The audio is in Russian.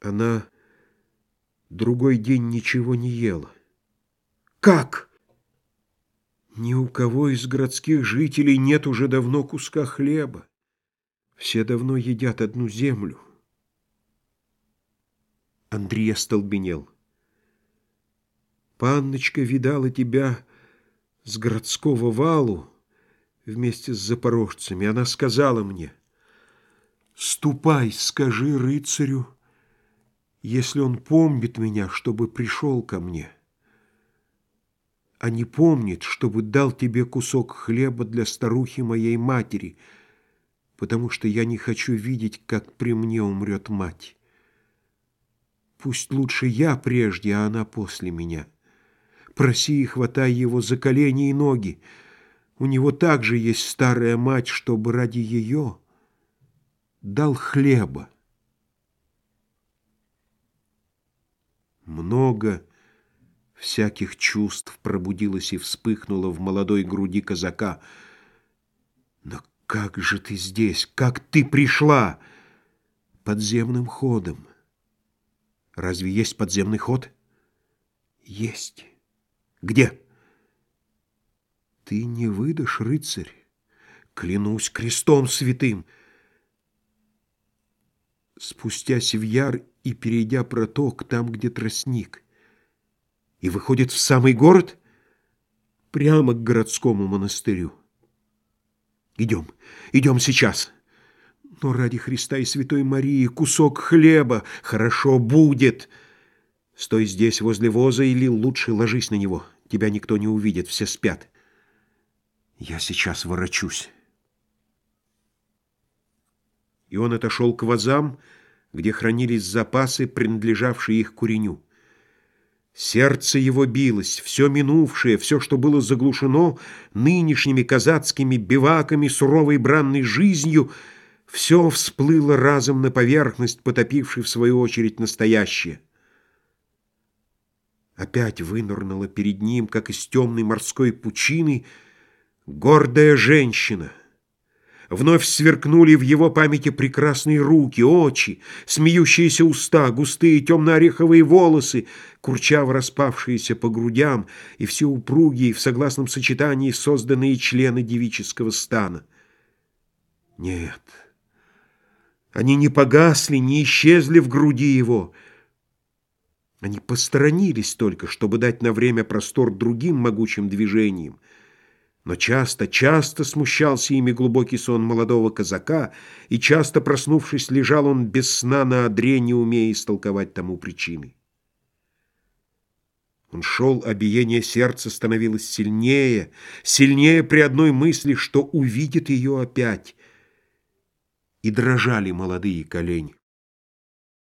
Она другой день ничего не ела. Как? Ни у кого из городских жителей нет уже давно куска хлеба. Все давно едят одну землю. Андрей остолбенел. Панночка видала тебя с городского валу вместе с запорожцами. Она сказала мне, «Ступай, скажи рыцарю, если он помнит меня, чтобы пришел ко мне, а не помнит, чтобы дал тебе кусок хлеба для старухи моей матери, потому что я не хочу видеть, как при мне умрет мать. Пусть лучше я прежде, а она после меня. Проси и хватай его за колени и ноги. У него также есть старая мать, чтобы ради ее дал хлеба. Много всяких чувств пробудилось и вспыхнуло в молодой груди казака. Но как же ты здесь? Как ты пришла? Подземным ходом. Разве есть подземный ход? Есть. Где? Ты не выдашь, рыцарь. Клянусь крестом святым. Спустясь в яр и перейдя проток там, где тростник, и выходит в самый город, прямо к городскому монастырю. Идем, идем сейчас. Но ради Христа и Святой Марии кусок хлеба хорошо будет. Стой здесь возле воза или лучше ложись на него. Тебя никто не увидит, все спят. Я сейчас ворочусь. И он отошел к вазам, где хранились запасы, принадлежавшие их куреню. Сердце его билось, все минувшее, все, что было заглушено нынешними казацкими биваками, суровой бранной жизнью, все всплыло разом на поверхность, потопившей, в свою очередь, настоящее. Опять вынырнула перед ним, как из темной морской пучины, гордая женщина — Вновь сверкнули в его памяти прекрасные руки, очи, смеющиеся уста, густые темно-ореховые волосы, курчаво распавшиеся по грудям и все упругие в согласном сочетании созданные члены девического стана. Нет, они не погасли, не исчезли в груди его. Они посторонились только, чтобы дать на время простор другим могучим движениям, но часто, часто смущался ими глубокий сон молодого казака, и часто, проснувшись, лежал он без сна на одре, не умея истолковать тому причины. Он шел, а биение сердца становилось сильнее, сильнее при одной мысли, что увидит ее опять. И дрожали молодые колени.